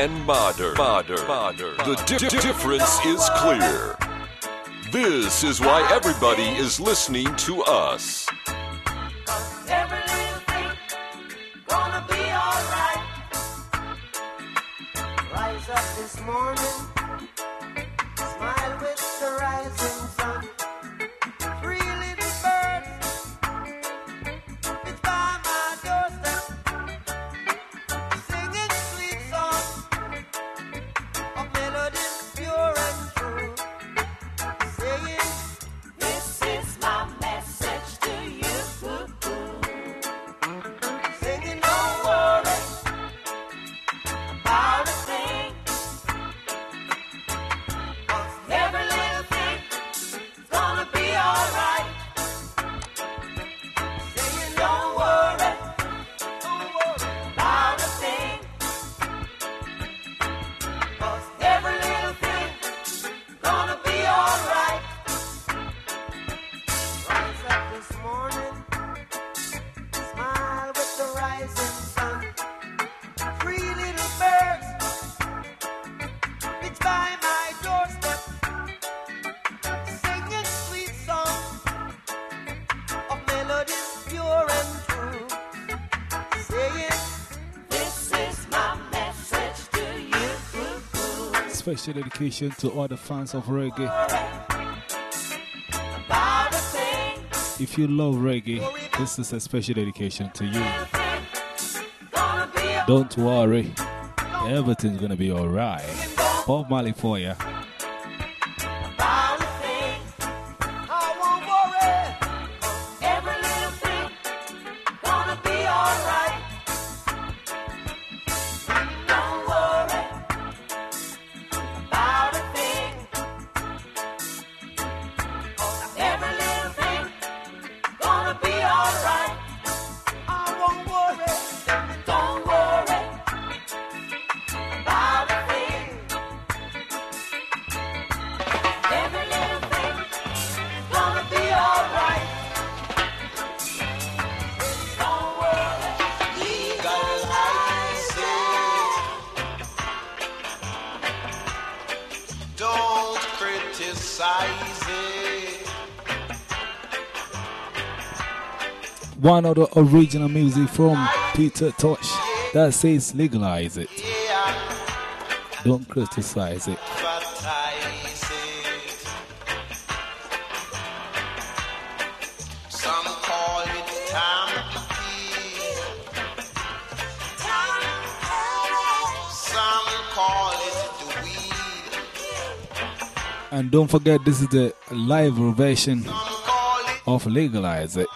and modern. modern. modern. The di- difference is clear. This is why everybody is listening to us. special dedication to all the fans of reggae. If you love reggae, this is a special dedication to you. Don't worry, everything's gonna be alright. Bob Marley for you. one of the original music from Peter Tosh that says legalize it. Don't criticize it. And don't forget, this is the live version of Legalize It.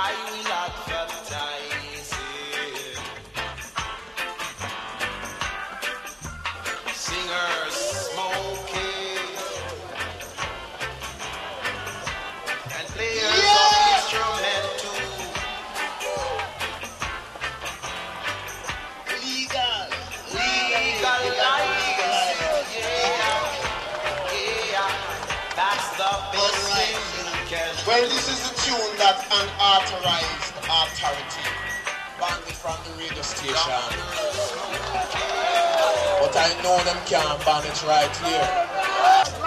I will not station. But I know them can't ban right here.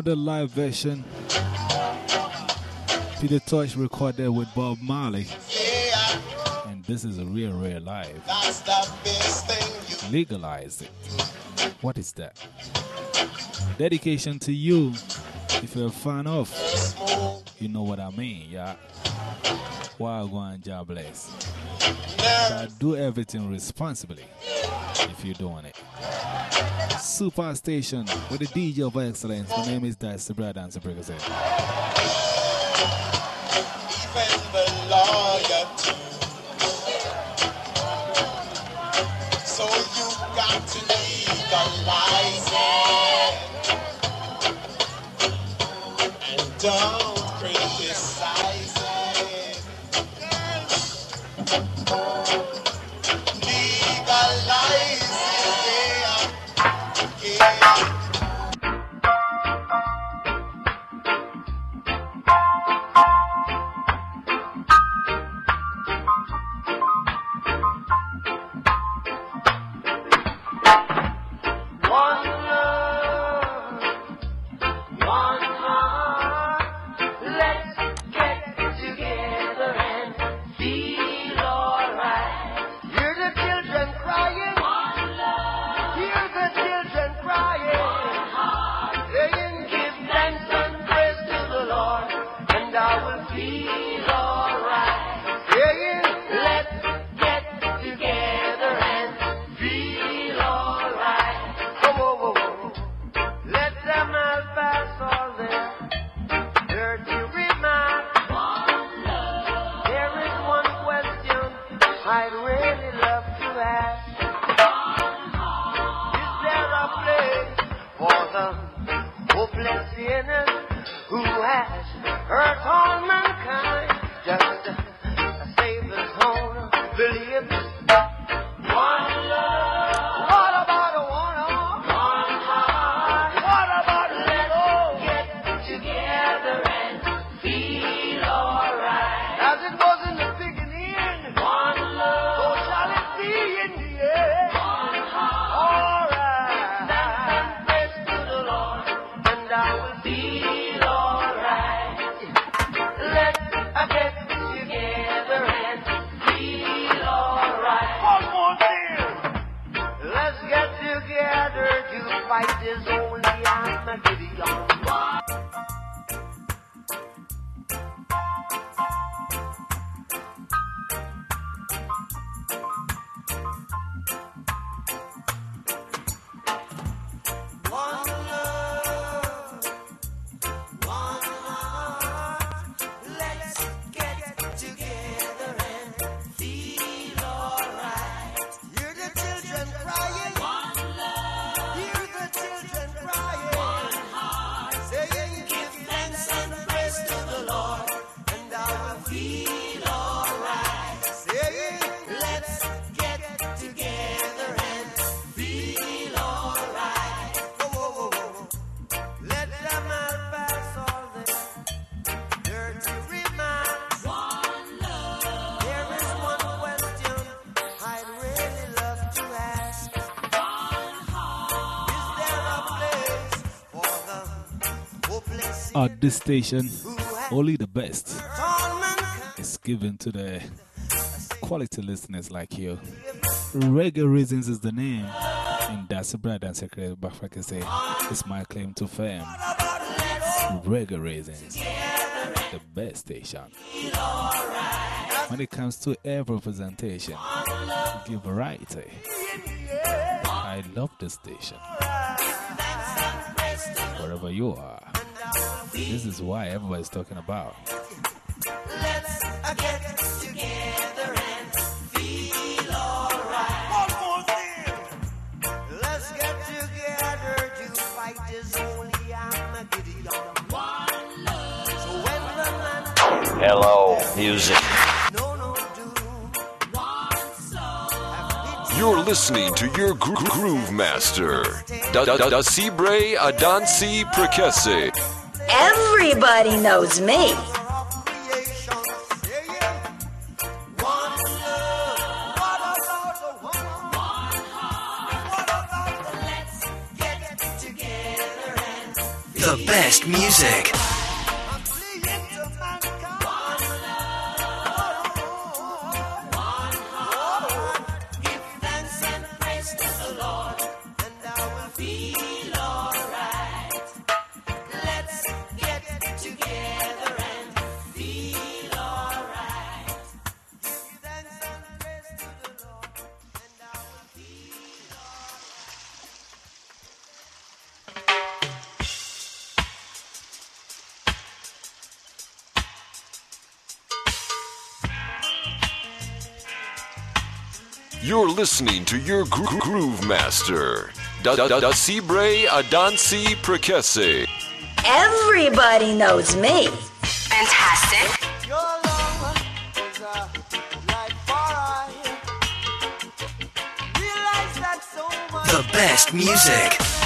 Another live version. Peter Tosh recorded with Bob Marley. And this is a real, real live. Legalize it. What is that? Dedication to you. If you're a fan of, you know what I mean, yeah. Wagwan Jah bless. But do everything responsibly if you're doing it. Superstation with the DJ of excellence. My name is Dice the Brad Dancer even the lawyer too. So you got to legalize it and don't Armageddon. At this station, only the best is given to the quality listeners like you. Reggae Reasons is the name. And that's a brother and secretary Bafaka say it's my claim to fame. Reggae Reasons, the best station. When it comes to every presentation, give variety. I love this station. Wherever you are, this is why everybody's talking about. Let's uh, get together and feel alright. One more thing. Let's get together to fight this Armageddon. One love. So when the man. Hello, music. You're listening to your gro- groove master, Da Da Da Sibre Adansi Prekese. Everybody knows me. You're listening to your gro- groove master, Da Da Da Sibre Adansi Prekese. Everybody knows me. Fantastic. The best music.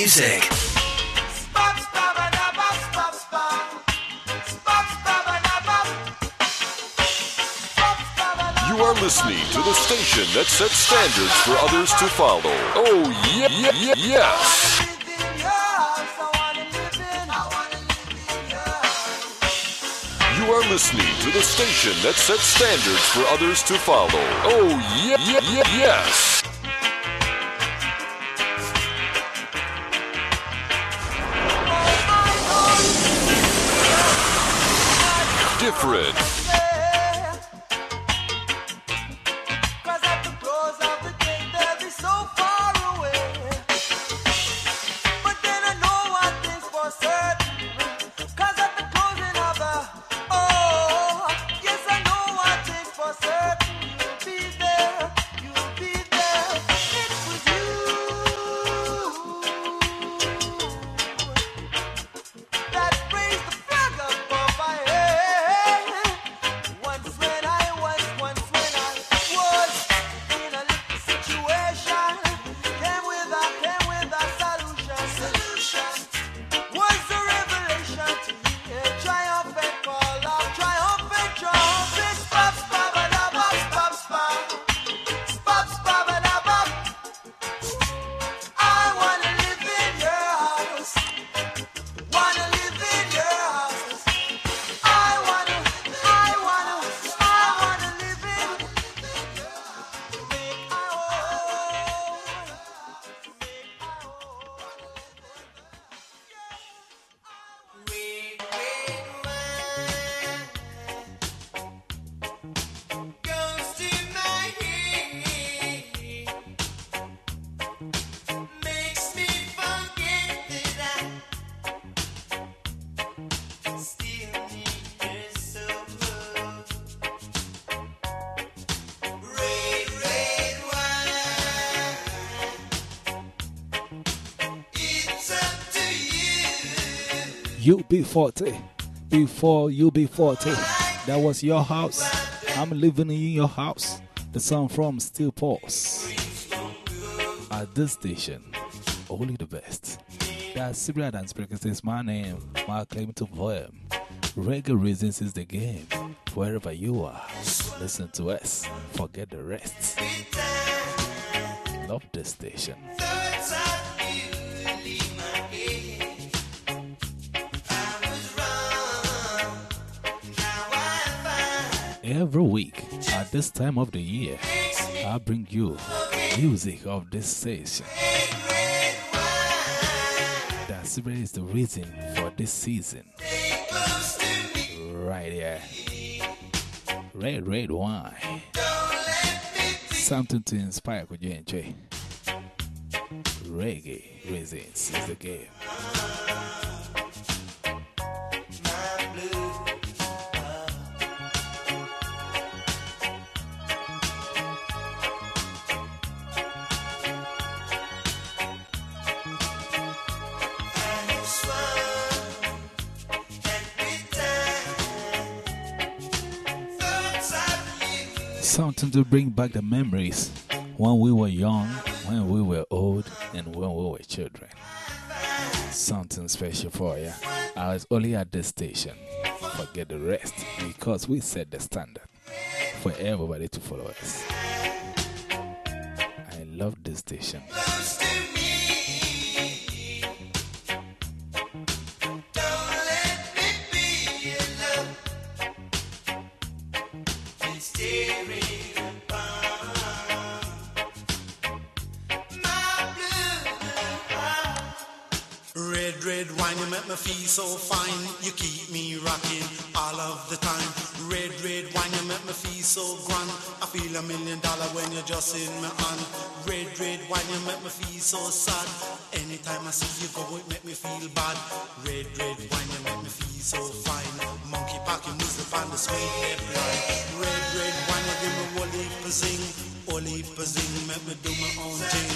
music. You are listening to the station that sets standards for others to follow. Oh, yeah, yeah, yes. You are listening to the station that sets standards for others to follow. Oh, yeah, yeah, yeah yes. different. You be forty, Before you be forty. that was your house. I'm living in your house. The song from Steel Pulse. At this station, only the best. That's Sibre Adansi Prekese is my name, my claim to poem. Reggae Reasons is the game. Wherever you are, listen to us. Forget the rest. Love this station. Every week at this time of the year, I bring you music of this station. That is the reason for this season. Right here. Red, red wine. Something to inspire could you enjoy. Reggae reasons is the game. To bring back the memories when we were young, when we were old, and when we were children. Something special for you. I was only at this station. Forget the rest because we set the standard for everybody to follow us. I love this station. Feel so fine. You keep me rocking all of the time. Red, red wine, you make me feel so grand. I feel a million dollar when you're just in my hand. Red, red wine, you make me feel so sad. Anytime I see you go, it make me feel bad. Red, red wine, you make me feel so fine. Monkey packing music on the sweet lip. Red, red wine, you give me wally zing. Wally zing, make me do my own thing.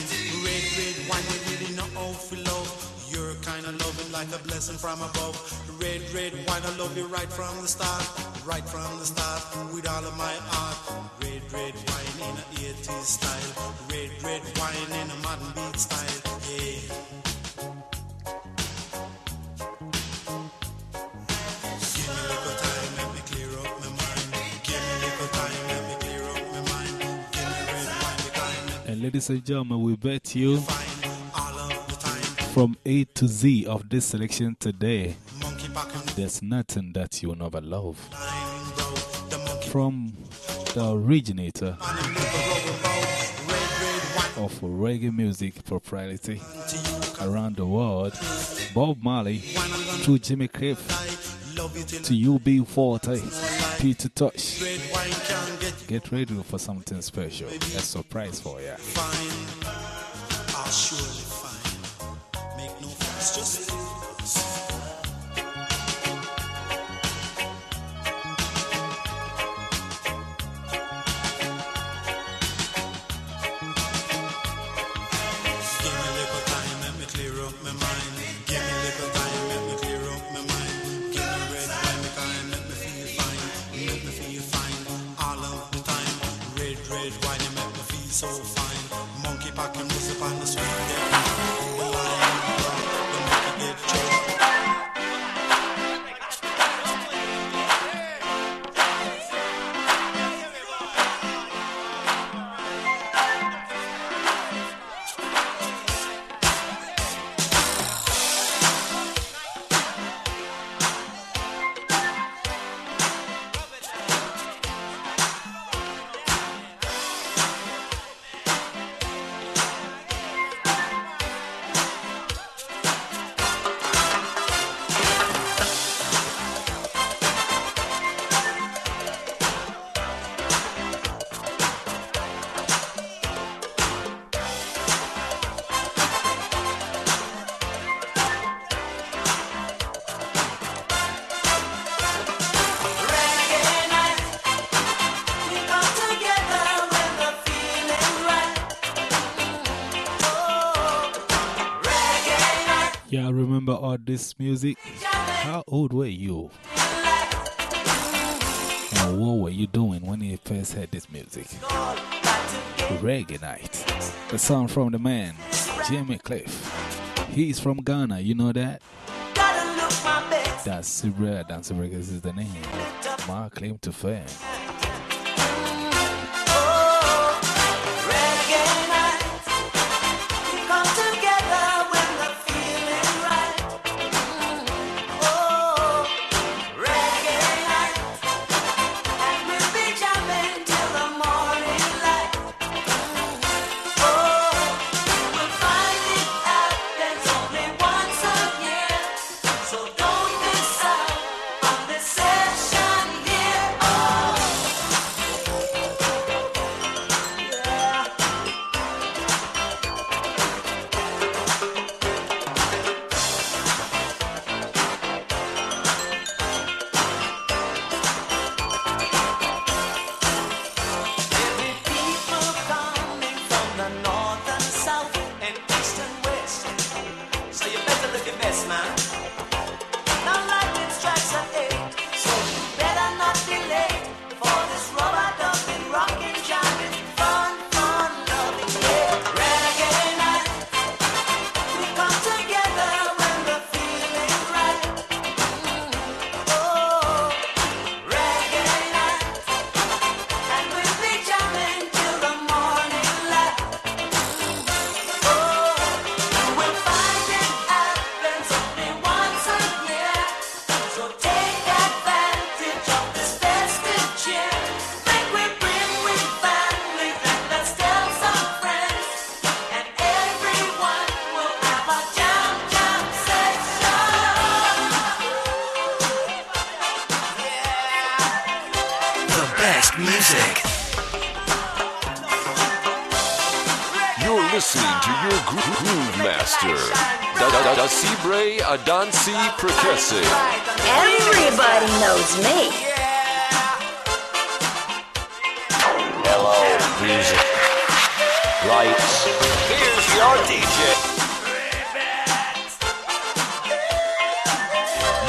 Red, red wine, you really know how to love. You're kind of loving like a blessing from above. Red, red wine, I love you right from the start. Right from the start, with all of my heart. Red, red wine in a 80s style. Red, red wine in a modern beat style. Yeah. Give me a little time, let me clear up my mind. Give me a little time, let me clear up my mind. Give me red wine, the kind that And ladies and gentlemen, we bet you from A to Z of this selection today, there's nothing that you'll never love. From the originator of reggae music propriety around the world, Bob Marley to Jimmy Cliff to UB40, Peter Tosh. Get ready for something special. A surprise for you. Wine, you make me feel so fine. Monkey packing music on the street, there. This music. How old were you? And what were you doing when you first heard this music? Reggae Night. The song from the man, Jimmy Cliff. He's from Ghana, you know that? That's Sibre Adansi Prekese is the name. My claim to fame. Groove master, Da Da Da Da Sibre Adansi Prekese. Everybody knows me. Hello, music. Lights. Here's your DJ.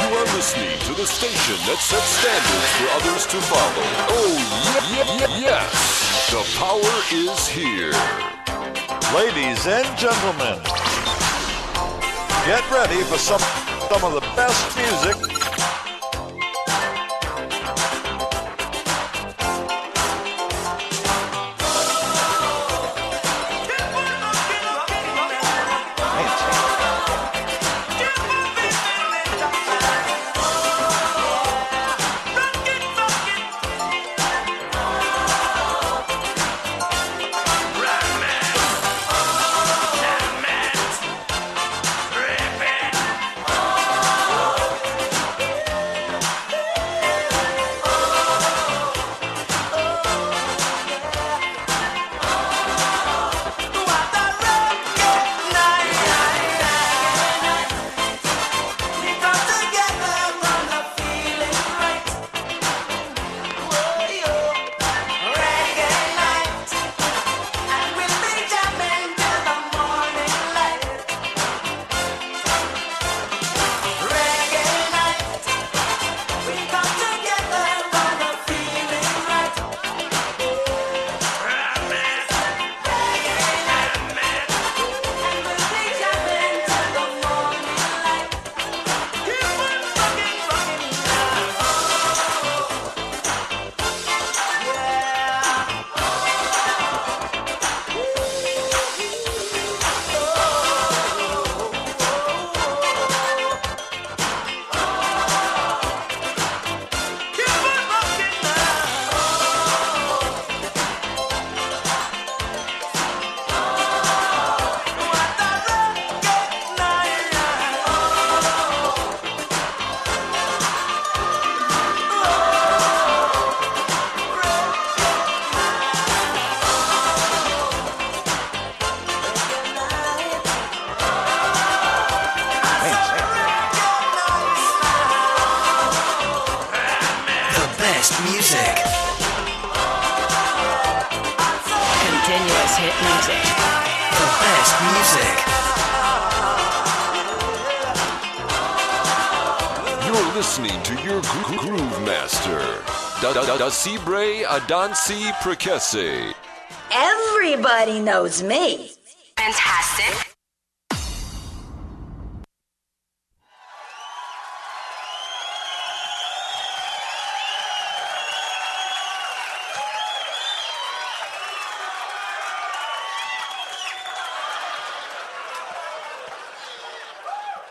You are listening to the station that sets standards for others to follow. Oh, yeah, yeah, yeah, yes. The power is here. Ladies and gentlemen, get ready for some, some of the best music. Best music. Continuous hit music. The best music. You're listening to your gro- groove master, da da da da Sibre Adansi Prekese. Everybody knows me. Fantastic.